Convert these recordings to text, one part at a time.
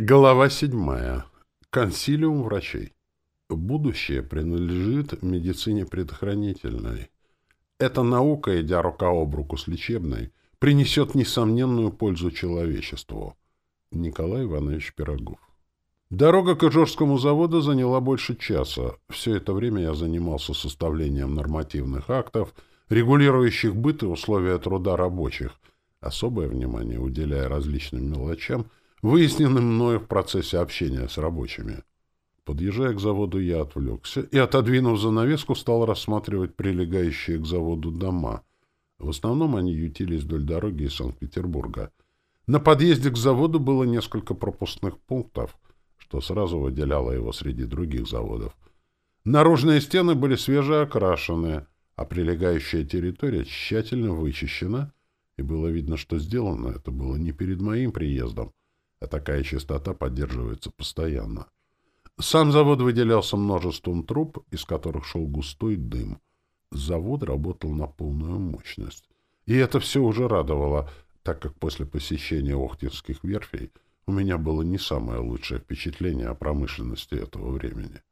Глава 7. Консилиум врачей. Будущее принадлежит медицине предохранительной. Эта наука, идя рука об руку с лечебной, принесет несомненную пользу человечеству. Николай Иванович Пирогов. Дорога к Ижорскому заводу заняла больше часа. Все это время я занимался составлением нормативных актов, регулирующих быт и условия труда рабочих, особое внимание уделяя различным мелочам – выясненным мною в процессе общения с рабочими. Подъезжая к заводу, я отвлекся и, отодвинув занавеску, стал рассматривать прилегающие к заводу дома. В основном они ютились вдоль дороги из Санкт-Петербурга. На подъезде к заводу было несколько пропускных пунктов, что сразу выделяло его среди других заводов. Наружные стены были свеже окрашены, а прилегающая территория тщательно вычищена, и было видно, что сделано это было не перед моим приездом, а такая частота поддерживается постоянно. Сам завод выделялся множеством труб, из которых шел густой дым. Завод работал на полную мощность. И это все уже радовало, так как после посещения Охтинских верфей у меня было не самое лучшее впечатление о промышленности этого времени.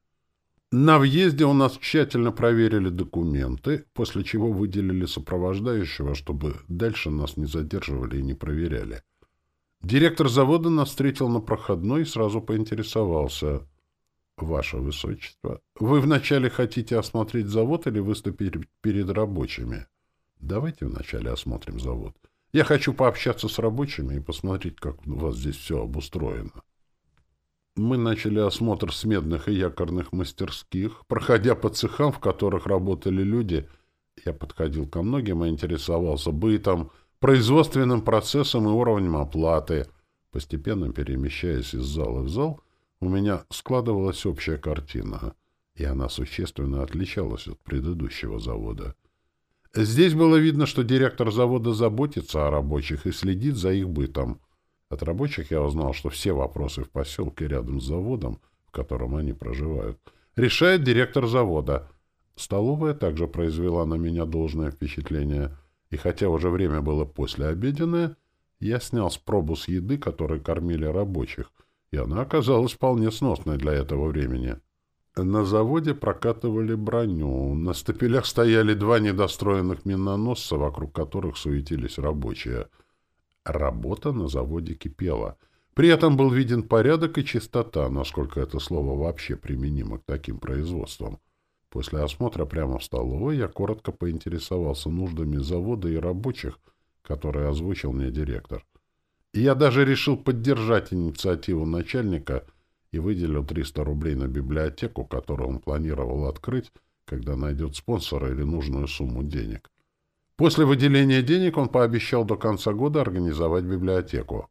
На въезде у нас тщательно проверили документы, после чего выделили сопровождающего, чтобы дальше нас не задерживали и не проверяли. Директор завода нас встретил на проходной и сразу поинтересовался. «Ваше Высочество, вы вначале хотите осмотреть завод или выступить перед рабочими?» «Давайте вначале осмотрим завод. Я хочу пообщаться с рабочими и посмотреть, как у вас здесь все обустроено». Мы начали осмотр с медных и якорных мастерских, проходя по цехам, в которых работали люди. Я подходил ко многим и интересовался бытом, производственным процессом и уровнем оплаты. Постепенно перемещаясь из зала в зал, у меня складывалась общая картина, и она существенно отличалась от предыдущего завода. Здесь было видно, что директор завода заботится о рабочих и следит за их бытом. От рабочих я узнал, что все вопросы в поселке рядом с заводом, в котором они проживают, решает директор завода. Столовая также произвела на меня должное впечатление – и хотя уже время было послеобеденное, я снял с пробус еды, которой кормили рабочих, и она оказалась вполне сносной для этого времени. На заводе прокатывали броню, на стапелях стояли два недостроенных миноносца, вокруг которых суетились рабочие. Работа на заводе кипела. При этом был виден порядок и чистота, насколько это слово вообще применимо к таким производствам. После осмотра прямо в столовой я коротко поинтересовался нуждами завода и рабочих, которые озвучил мне директор. И я даже решил поддержать инициативу начальника и выделил 300 рублей на библиотеку, которую он планировал открыть, когда найдет спонсора или нужную сумму денег. После выделения денег он пообещал до конца года организовать библиотеку.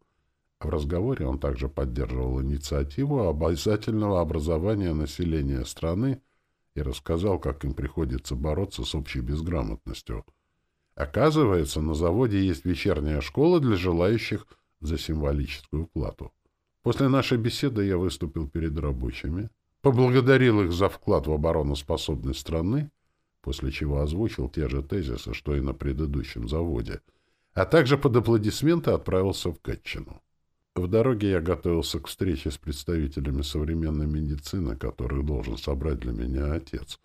В разговоре он также поддерживал инициативу обязательного образования населения страны и рассказал, как им приходится бороться с общей безграмотностью. Оказывается, на заводе есть вечерняя школа для желающих за символическую плату. После нашей беседы я выступил перед рабочими, поблагодарил их за вклад в обороноспособность страны, после чего озвучил те же тезисы, что и на предыдущем заводе, а также под аплодисменты отправился в Катчину. В дороге я готовился к встрече с представителями современной медицины, которую должен собрать для меня отец.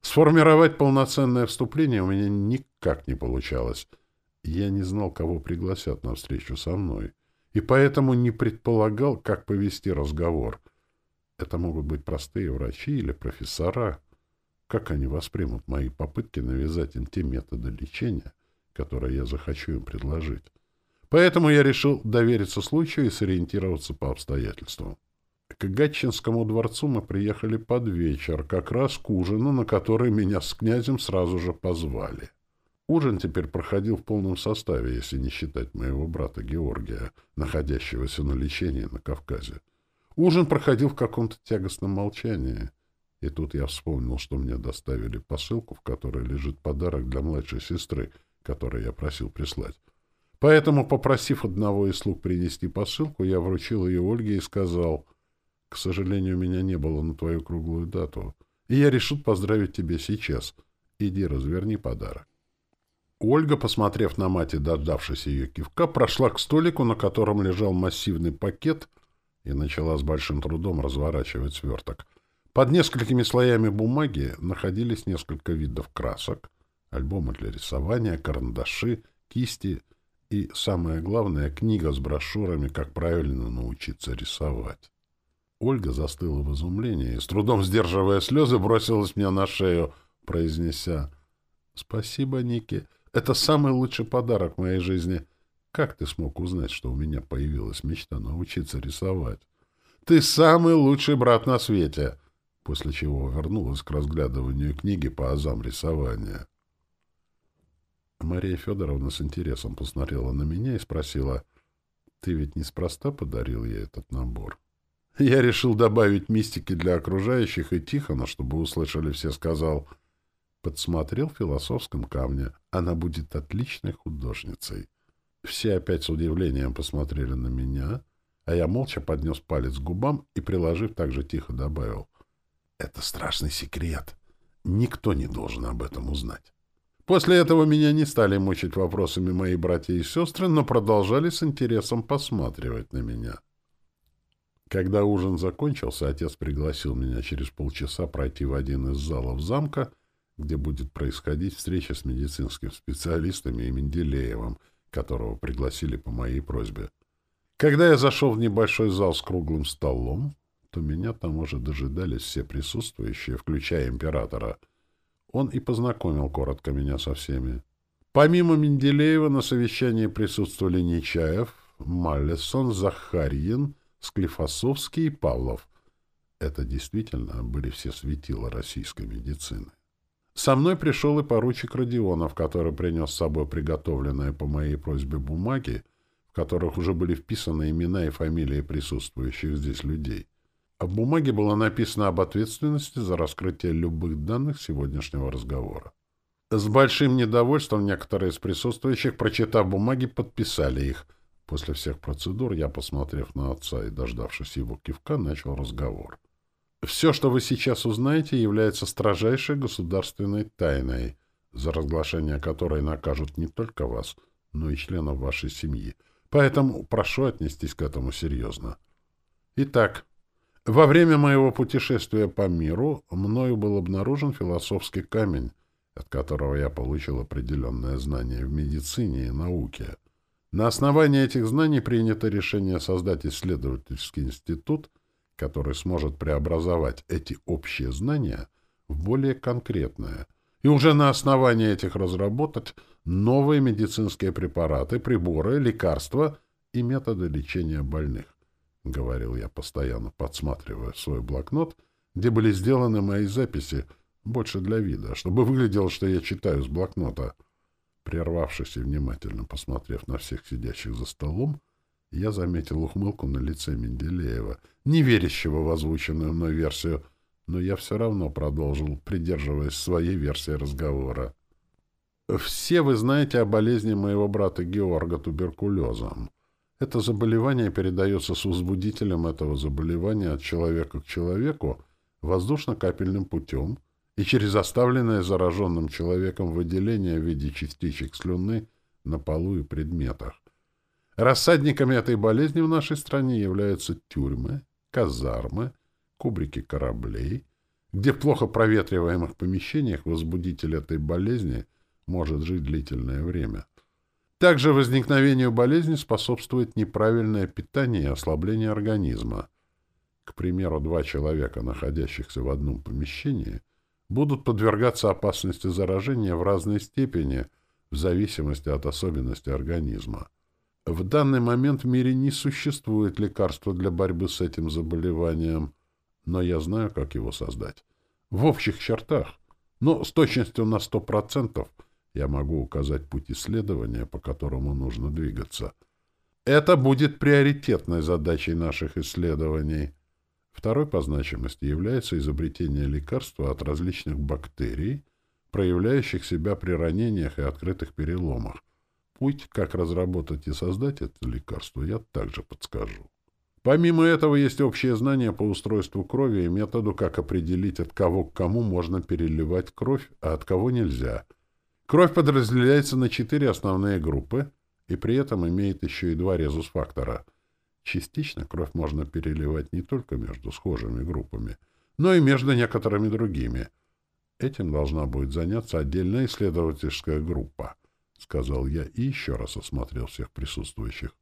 Сформировать полноценное вступление у меня никак не получалось. Я не знал, кого пригласят на встречу со мной, и поэтому не предполагал, как повести разговор. Это могут быть простые врачи или профессора. Как они воспримут мои попытки навязать им те методы лечения, которые я захочу им предложить? Поэтому я решил довериться случаю и сориентироваться по обстоятельствам. К Гатчинскому дворцу мы приехали под вечер, как раз к ужину, на который меня с князем сразу же позвали. Ужин теперь проходил в полном составе, если не считать моего брата Георгия, находящегося на лечении на Кавказе. Ужин проходил в каком-то тягостном молчании. И тут я вспомнил, что мне доставили посылку, в которой лежит подарок для младшей сестры, который я просил прислать. Поэтому, попросив одного из слуг принести посылку, я вручил ее Ольге и сказал, «К сожалению, меня не было на твою круглую дату, и я решил поздравить тебя сейчас. Иди, разверни подарок». Ольга, посмотрев на мать и дождавшись ее кивка, прошла к столику, на котором лежал массивный пакет, и начала с большим трудом разворачивать сверток. Под несколькими слоями бумаги находились несколько видов красок, альбомы для рисования, карандаши, кисти — и самое главное, книга с брошюрами «Как правильно научиться рисовать». Ольга застыла в изумлении и, с трудом сдерживая слезы, бросилась мне на шею, произнеся «Спасибо, Ники, это самый лучший подарок в моей жизни. Как ты смог узнать, что у меня появилась мечта научиться рисовать? Ты самый лучший брат на свете!» После чего вернулась к разглядыванию книги по азам рисования. Мария Федоровна с интересом посмотрела на меня и спросила, «Ты ведь неспроста подарил ей этот набор?» Я решил добавить мистики для окружающих, и Тихона, чтобы услышали все, сказал, «Подсмотрел в философском камне. Она будет отличной художницей». Все опять с удивлением посмотрели на меня, а я молча поднес палец к губам и, приложив, также тихо добавил, «Это страшный секрет. Никто не должен об этом узнать». После этого меня не стали мучить вопросами мои братья и сестры, но продолжали с интересом посматривать на меня. Когда ужин закончился, отец пригласил меня через полчаса пройти в один из залов замка, где будет происходить встреча с медицинским специалистами и Менделеевым, которого пригласили по моей просьбе. Когда я зашел в небольшой зал с круглым столом, то меня там уже дожидались все присутствующие, включая императора — он и познакомил коротко меня со всеми. Помимо Менделеева на совещании присутствовали Нечаев, Маллесон, Захарьин, Склифосовский и Павлов. Это действительно были все светила российской медицины. Со мной пришел и поручик Родионов, который принес с собой приготовленные по моей просьбе бумаги, в которых уже были вписаны имена и фамилии присутствующих здесь людей. Об бумаге было написано об ответственности за раскрытие любых данных сегодняшнего разговора. С большим недовольством некоторые из присутствующих, прочитав бумаги, подписали их. После всех процедур я, посмотрев на отца и дождавшись его кивка, начал разговор. Все, что вы сейчас узнаете, является строжайшей государственной тайной, за разглашение которой накажут не только вас, но и членов вашей семьи. Поэтому прошу отнестись к этому серьезно. Итак, во время моего путешествия по миру мною был обнаружен философский камень, от которого я получил определенное знание в медицине и науке. На основании этих знаний принято решение создать исследовательский институт, который сможет преобразовать эти общие знания в более конкретное, и уже на основании этих разработать новые медицинские препараты, приборы, лекарства и методы лечения больных. — говорил я постоянно, подсматривая свой блокнот, где были сделаны мои записи, больше для вида, чтобы выглядело, что я читаю с блокнота. Прервавшись и внимательно посмотрев на всех сидящих за столом, я заметил ухмылку на лице Менделеева, не верящего в озвученную мной версию, но я все равно продолжил, придерживаясь своей версии разговора. «Все вы знаете о болезни моего брата Георга туберкулезом. Это заболевание передается с возбудителем этого заболевания от человека к человеку воздушно-капельным путем и через оставленное зараженным человеком выделение в виде частичек слюны на полу и предметах. Рассадниками этой болезни в нашей стране являются тюрьмы, казармы, кубрики кораблей, где в плохо проветриваемых помещениях возбудитель этой болезни может жить длительное время. Также возникновению болезни способствует неправильное питание и ослабление организма. К примеру, два человека, находящихся в одном помещении, будут подвергаться опасности заражения в разной степени в зависимости от особенностей организма. В данный момент в мире не существует лекарства для борьбы с этим заболеванием, но я знаю, как его создать. В общих чертах, но с точностью на 100%, я могу указать путь исследования, по которому нужно двигаться. Это будет приоритетной задачей наших исследований. Второй по значимости является изобретение лекарства от различных бактерий, проявляющих себя при ранениях и открытых переломах. Путь, как разработать и создать это лекарство, я также подскажу. Помимо этого, есть общее знание по устройству крови и методу, как определить, от кого к кому можно переливать кровь, а от кого нельзя – Кровь подразделяется на четыре основные группы и при этом имеет еще и два резус-фактора. Частично кровь можно переливать не только между схожими группами, но и между некоторыми другими. Этим должна будет заняться отдельная исследовательская группа, сказал я и еще раз осмотрел всех присутствующих.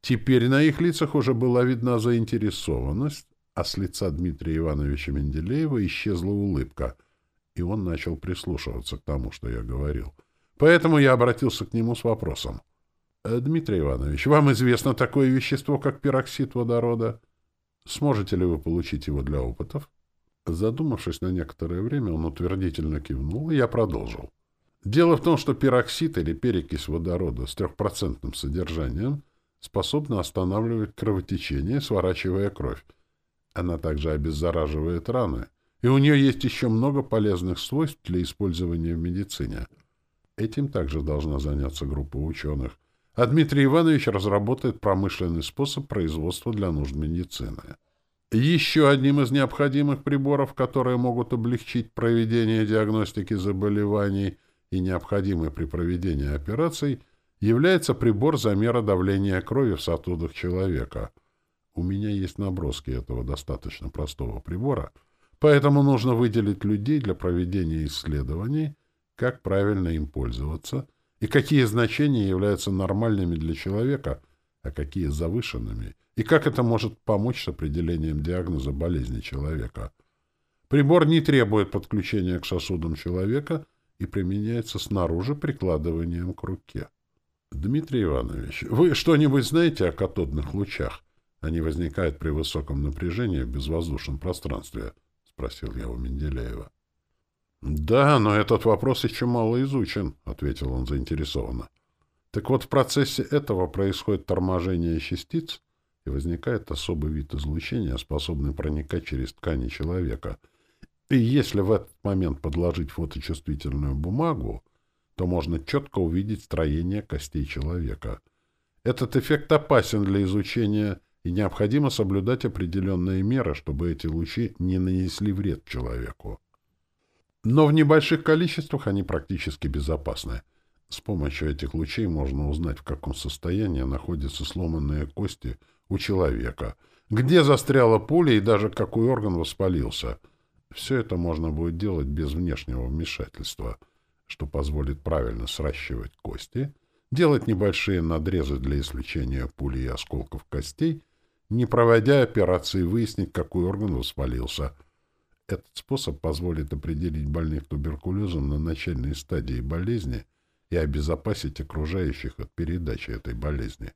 Теперь на их лицах уже была видна заинтересованность, а с лица Дмитрия Ивановича Менделеева исчезла улыбка — и он начал прислушиваться к тому, что я говорил. Поэтому я обратился к нему с вопросом. «Дмитрий Иванович, вам известно такое вещество, как пероксид водорода? Сможете ли вы получить его для опытов?» Задумавшись на некоторое время, он утвердительно кивнул, и я продолжил. «Дело в том, что пероксид или перекись водорода с трехпроцентным содержанием способна останавливать кровотечение, сворачивая кровь. Она также обеззараживает раны» И у нее есть еще много полезных свойств для использования в медицине. Этим также должна заняться группа ученых. А Дмитрий Иванович разработает промышленный способ производства для нужд медицины. Еще одним из необходимых приборов, которые могут облегчить проведение диагностики заболеваний и необходимы при проведении операций, является прибор замера давления крови в сосудах человека. У меня есть наброски этого достаточно простого прибора — Поэтому нужно выделить людей для проведения исследований, как правильно им пользоваться и какие значения являются нормальными для человека, а какие завышенными, и как это может помочь с определением диагноза болезни человека. Прибор не требует подключения к сосудам человека и применяется снаружи прикладыванием к руке. Дмитрий Иванович, вы что-нибудь знаете о катодных лучах? Они возникают при высоком напряжении в безвоздушном пространстве – спросил я у Менделеева. «Да, но этот вопрос еще мало изучен», — ответил он заинтересованно. «Так вот, в процессе этого происходит торможение частиц, и возникает особый вид излучения, способный проникать через ткани человека. И если в этот момент подложить фоточувствительную бумагу, то можно четко увидеть строение костей человека. Этот эффект опасен для изучения и необходимо соблюдать определенные меры, чтобы эти лучи не нанесли вред человеку. Но в небольших количествах они практически безопасны. С помощью этих лучей можно узнать, в каком состоянии находятся сломанные кости у человека, где застряла пуля и даже какой орган воспалился. Все это можно будет делать без внешнего вмешательства, что позволит правильно сращивать кости, делать небольшие надрезы для исключения пули и осколков костей — не проводя операции, выяснить, какой орган воспалился. Этот способ позволит определить больных туберкулезом на начальной стадии болезни и обезопасить окружающих от передачи этой болезни.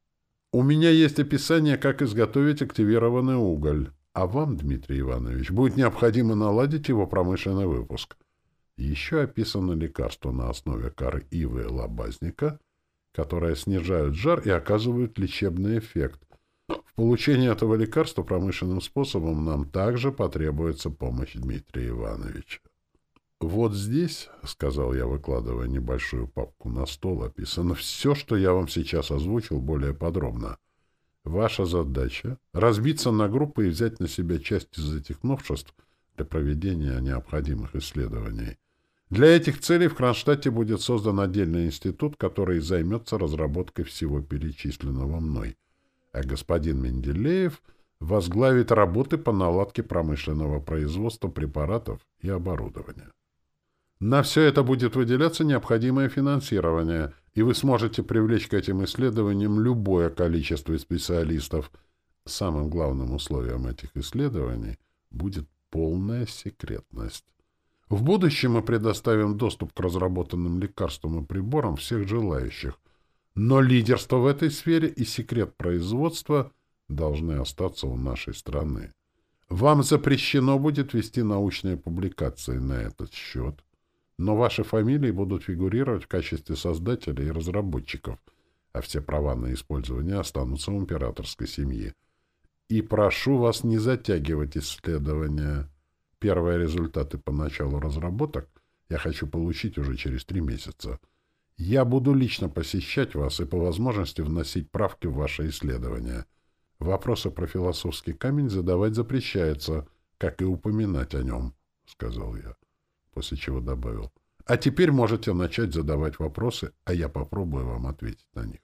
У меня есть описание, как изготовить активированный уголь. А вам, Дмитрий Иванович, будет необходимо наладить его промышленный выпуск. Еще описано лекарство на основе коры ивы и лобазника, которое снижает жар и оказывает лечебный эффект, в получении этого лекарства промышленным способом нам также потребуется помощь Дмитрия Ивановича. «Вот здесь, — сказал я, выкладывая небольшую папку на стол, — описано все, что я вам сейчас озвучил более подробно. Ваша задача — разбиться на группы и взять на себя часть из этих новшеств для проведения необходимых исследований. Для этих целей в Кронштадте будет создан отдельный институт, который займется разработкой всего перечисленного мной — а господин Менделеев возглавит работы по наладке промышленного производства препаратов и оборудования. На все это будет выделяться необходимое финансирование, и вы сможете привлечь к этим исследованиям любое количество специалистов. Самым главным условием этих исследований будет полная секретность. В будущем мы предоставим доступ к разработанным лекарствам и приборам всех желающих, но лидерство в этой сфере и секрет производства должны остаться у нашей страны. Вам запрещено будет вести научные публикации на этот счет, но ваши фамилии будут фигурировать в качестве создателей и разработчиков, а все права на использование останутся у императорской семьи. И прошу вас не затягивать исследования. Первые результаты по началу разработок я хочу получить уже через три месяца — я буду лично посещать вас и по возможности вносить правки в ваши исследования. Вопросы про философский камень задавать запрещается, как и упоминать о нем, — сказал я, после чего добавил. А теперь можете начать задавать вопросы, а я попробую вам ответить на них.